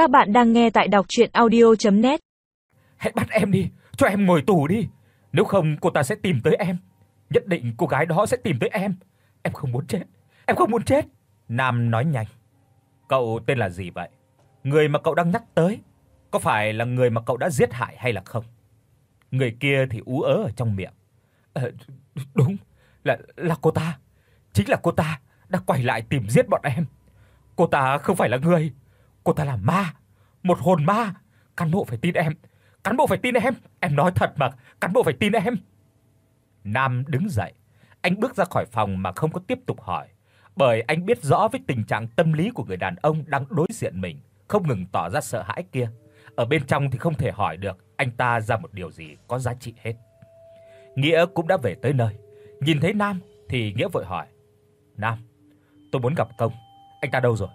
Các bạn đang nghe tại đọc audio net Hãy bắt em đi, cho em ngồi tù đi. Nếu không cô ta sẽ tìm tới em. Nhất định cô gái đó sẽ tìm tới em. Em không muốn chết. Em không muốn chết." Nam nói nhanh. "Cậu tên là gì vậy? Người mà cậu đang nhắc tới có phải là người mà cậu đã giết hại hay là không?" Người kia thì ú ớ ở trong miệng. "Ờ đúng, là là cô ta. Chính là cô ta đã quay lại tìm giết bọn em. Cô ta không phải là người, cô ta là ma, một hồn ma. Cán bộ phải tin em, cán bộ phải tin em, em nói thật mà, cán bộ phải tin em." Nam đứng dậy, anh bước ra khỏi phòng mà không có tiếp tục hỏi, bởi anh biết rõ với tình trạng tâm lý của người đàn ông đang đối diện mình, không ngừng tỏ ra sợ hãi kia. Ở bên trong thì không thể hỏi được anh ta ra một điều gì có giá trị hết. Nghĩa cũng đã về tới nơi, nhìn thấy Nam thì Nghĩa vội hỏi: "Nam, tôi muốn gặp Công, anh ta đâu rồi?"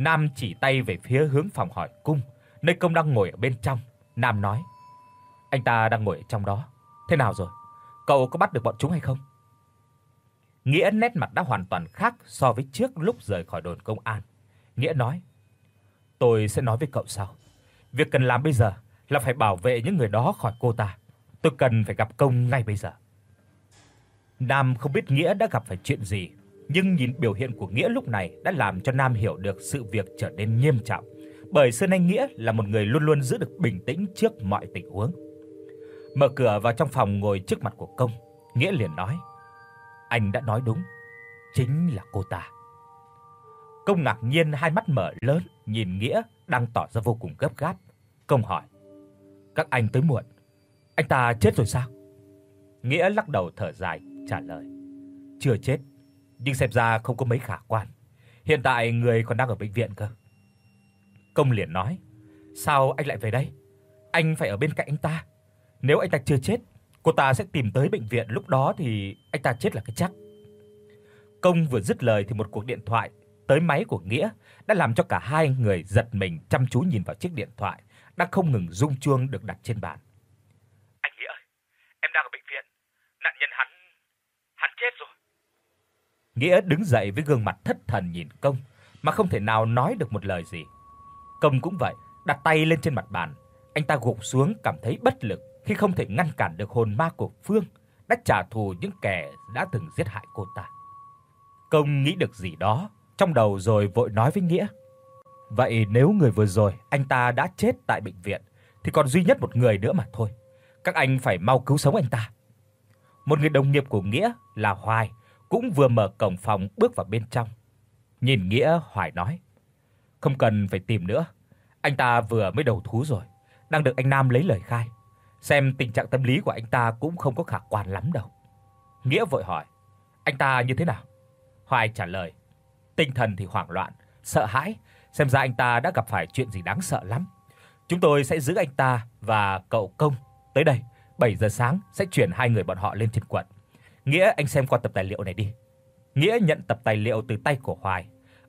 Nam chỉ tay về phía hướng phòng hỏi cung, nơi Công đang ngồi ở bên trong. Nam nói: "Anh ta đang ngồi ở trong đó. Thế nào rồi? Cậu có bắt được bọn chúng hay không?" Nghĩa nét mặt đã hoàn toàn khác so với trước lúc rời khỏi đồn công an. Nghĩa nói: "Tôi sẽ nói với cậu sau. Việc cần làm bây giờ là phải bảo vệ những người đó khỏi cô ta. Tôi cần phải gặp công ngay bây giờ." Nam không biết Nghĩa đã gặp phải chuyện gì, nhưng nhìn biểu hiện của Nghĩa lúc này đã làm cho Nam hiểu được sự việc trở nên nghiêm trọng, bởi sơn anh Nghĩa là một người luôn luôn giữ được bình tĩnh trước mọi tình huống. Mở cửa vào trong phòng ngồi trước mặt của công, Nghĩa liền nói: "Anh đã nói đúng, chính là cô ta." Công ngạc nhiên hai mắt mở lớn nhìn Nghĩa đang tỏ ra vô cùng gấp gáp. Công hỏi: "Các anh tới muộn, anh ta chết rồi sao?" Nghĩa lắc đầu thở dài trả lời: "Chưa chết, nhưng xem ra không có mấy khả quan. Hiện tại người còn đang ở bệnh viện cơ." Công liền nói: "Sao anh lại về đây? Anh phải ở bên cạnh anh ta. Nếu anh ta chưa chết, cô ta sẽ tìm tới bệnh viện, lúc đó thì anh ta chết là cái chắc." Công vừa dứt lời thì một cuộc điện thoại tới máy của Nghĩa đã làm cho cả hai người giật mình chăm chú nhìn vào chiếc điện thoại đang không ngừng rung chuông được đặt trên bàn. "Anh Nghĩa ơi, em đang ở bệnh viện. Nạn nhân hắn hắn chết rồi." Nghĩa đứng dậy với gương mặt thất thần nhìn Công mà không thể nào nói được một lời gì. Công cũng vậy, đặt tay lên trên mặt bàn, anh ta gục xuống cảm thấy bất lực khi không thể ngăn cản được hồn ma của Phương đã trả thù những kẻ đã từng giết hại cô ta. Công nghĩ được gì đó trong đầu rồi vội nói với Nghĩa: "Vậy nếu người vừa rồi anh ta đã chết tại bệnh viện thì còn duy nhất một người nữa mà thôi. Các anh phải mau cứu sống anh ta." Một người đồng nghiệp của Nghĩa là Hoài cũng vừa mở cổng phòng bước vào bên trong. Nhìn Nghĩa, Hoài nói: "Không cần phải tìm nữa, anh ta vừa mới đầu thú rồi, đang được anh Nam lấy lời khai. Xem tình trạng tâm lý của anh ta cũng không có khả quan lắm đâu." Nghĩa vội hỏi: "Anh ta như thế nào?" Hoài trả lời: "Tinh thần thì hoảng loạn, sợ hãi, xem ra anh ta đã gặp phải chuyện gì đáng sợ lắm. Chúng tôi sẽ giữ anh ta và cậu Công tới đây, 7 giờ sáng sẽ chuyển hai người bọn họ lên trên quận. Nghĩa anh xem qua tập tài liệu này đi." Nghĩa nhận tập tài liệu từ tay của Hoài.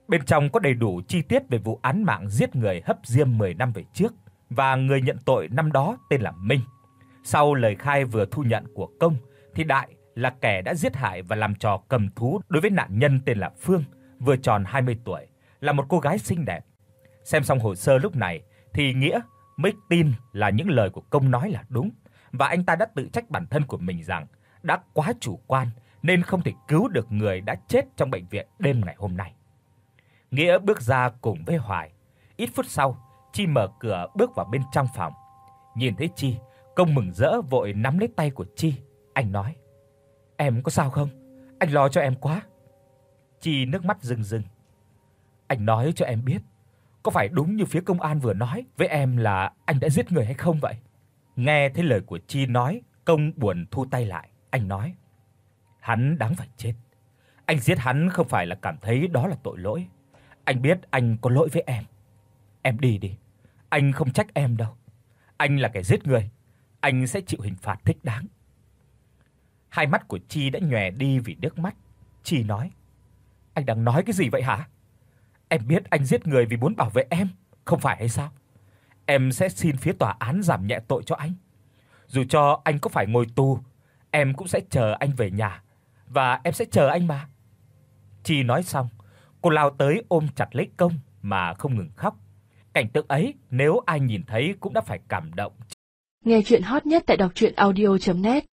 Bên trong có đầy đủ chi tiết về vụ án mạng giết người hấp diêm 10 năm về trước và người nhận tội năm đó tên là Minh. Sau lời khai vừa thu nhận của công thì Đại là kẻ đã giết hại và làm trò cầm thú đối với nạn nhân tên là Phương, vừa tròn 20 tuổi, là một cô gái xinh đẹp. Xem xong hồ sơ lúc này thì Nghĩa mới tin là những lời của công nói là đúng và anh ta đã tự trách bản thân của mình rằng đã quá chủ quan nên không thể cứu được người đã chết trong bệnh viện đêm ngày hôm nay. Nghĩa bước ra cùng với Hoài. Ít phút sau, Chi mở cửa bước vào bên trong phòng. Nhìn thấy Chi, công mừng rỡ vội nắm lấy tay của Chi, anh nói: "Em có sao không? Anh lo cho em quá." Chi nước mắt rưng rưng. "Anh nói cho em biết, có phải đúng như phía công an vừa nói với em là anh đã giết người hay không vậy?" Nghe thấy lời của Chi nói, công buồn thu tay lại, anh nói: Hắn đáng phải chết. Anh giết hắn không phải là cảm thấy đó là tội lỗi. Anh biết anh có lỗi với em. Em đi đi. Anh không trách em đâu. Anh là kẻ giết người, anh sẽ chịu hình phạt thích đáng. Hai mắt của Chi đã nhòe đi vì nước mắt. Chi nói: "Anh đang nói cái gì vậy hả? Em biết anh giết người vì muốn bảo vệ em, không phải hay sao? Em sẽ xin phía tòa án giảm nhẹ tội cho anh. Dù cho anh có phải ngồi tù, em cũng sẽ chờ anh về nhà và em sẽ chờ anh mà." Chi nói xong, cô lao tới ôm chặt lấy công mà không ngừng khóc. Cảnh tượng ấy nếu ai nhìn thấy cũng đã phải cảm động. Nghe truyện hot nhất tại doctruyenaudio.net